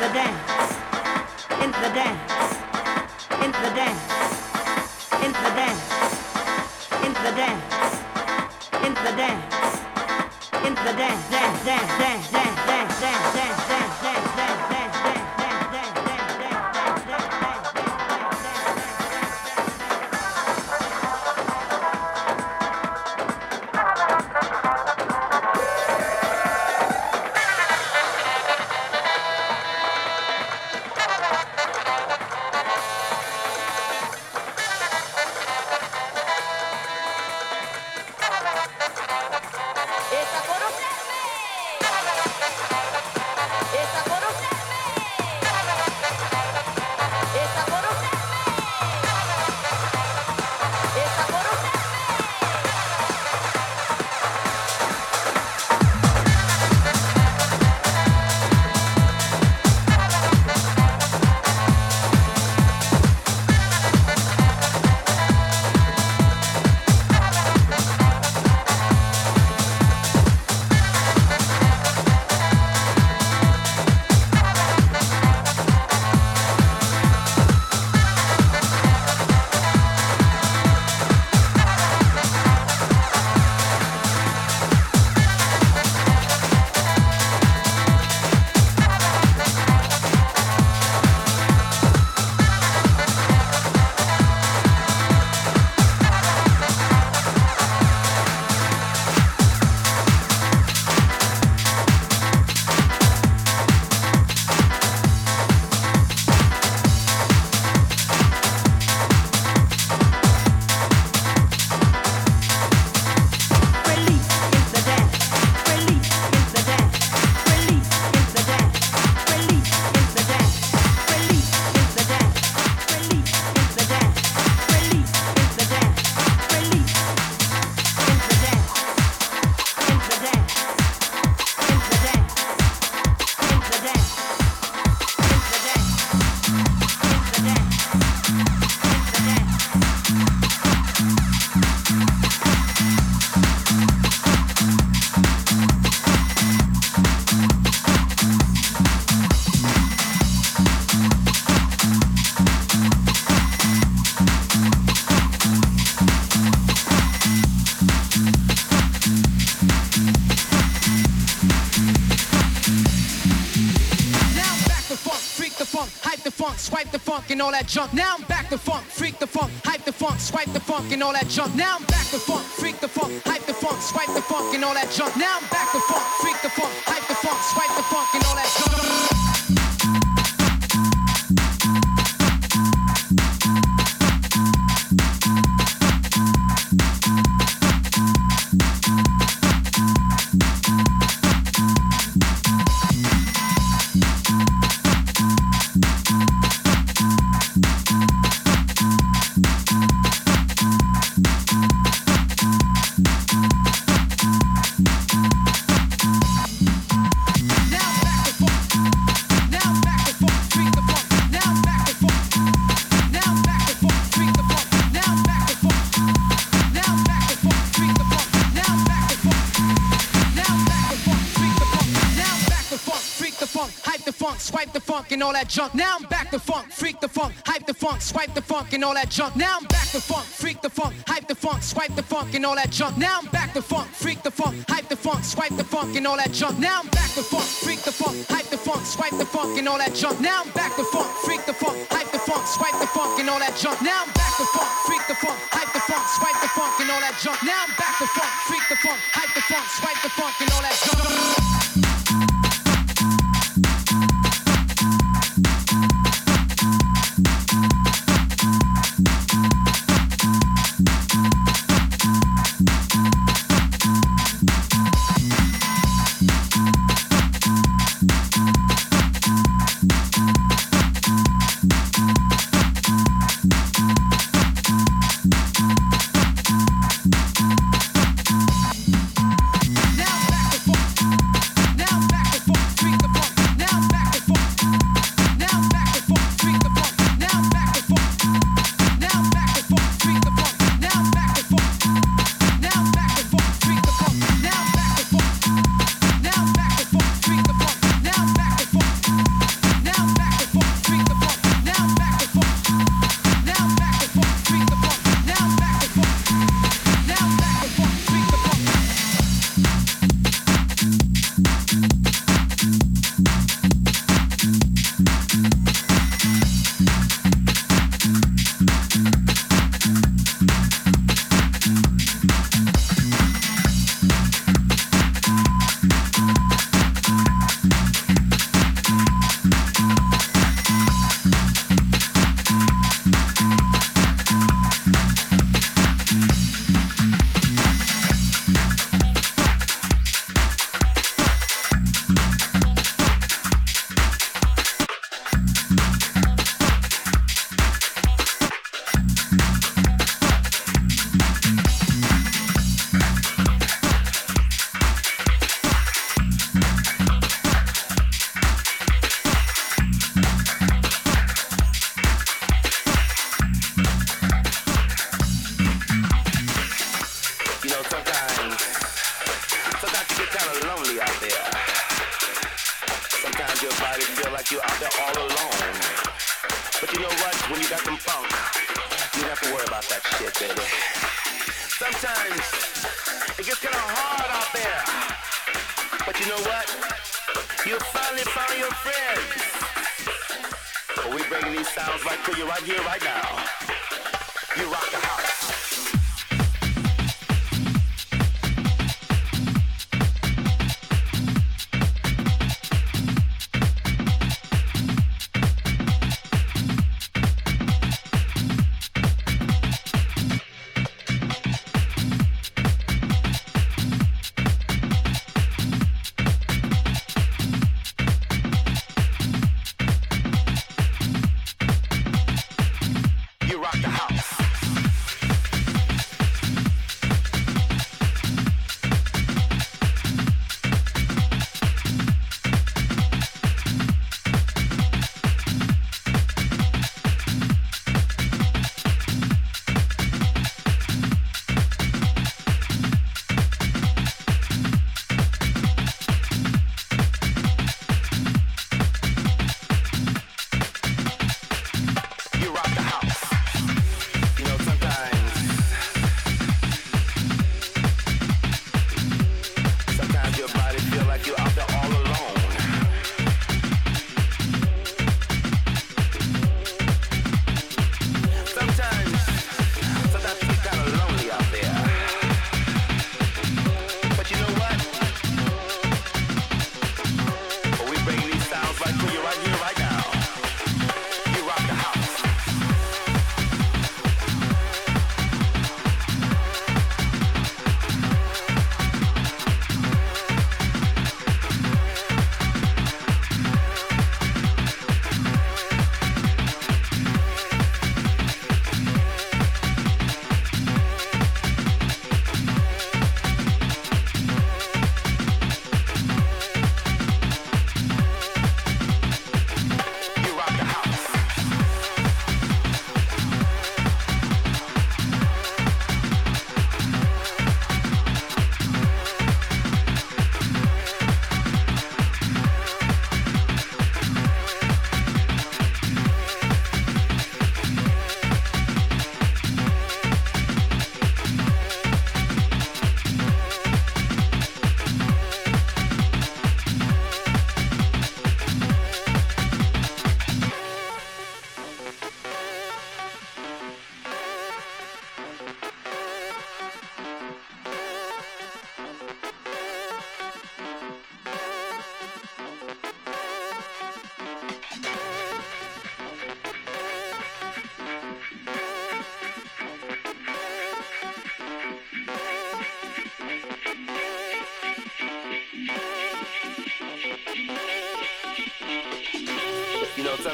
the dance, in the dance, in the dance, in the dance, in the dance, in the dance, in the dance, dance, dance, dance, dance, dance, dance, dance, dance, dance. And all that junk. Now I'm back to funk, freak the funk, hype the funk, swipe the funk and all that junk. Now I'm back to funk, freak the funk, hype the funk, swipe the funk and all that junk. Now I'm back to that junk. Now I'm back to funk, freak the funk, hype the funk, swipe the funk and all that junk. Now I'm back to funk, freak the funk, hype the funk, swipe the funk and all that junk. Now I'm back to funk, freak the funk, hype the funk, swipe the funk and all that junk. Now I'm back to funk, freak the funk, hype the funk, swipe the funk and all that junk. Now I'm back to funk, freak the funk, hype the funk, swipe the funk and all that junk. Now I'm back to funk, freak the funk, hype the funk, swipe the funk and all that junk. Now I'm back to funk, freak the funk, hype the funk, swipe the funk and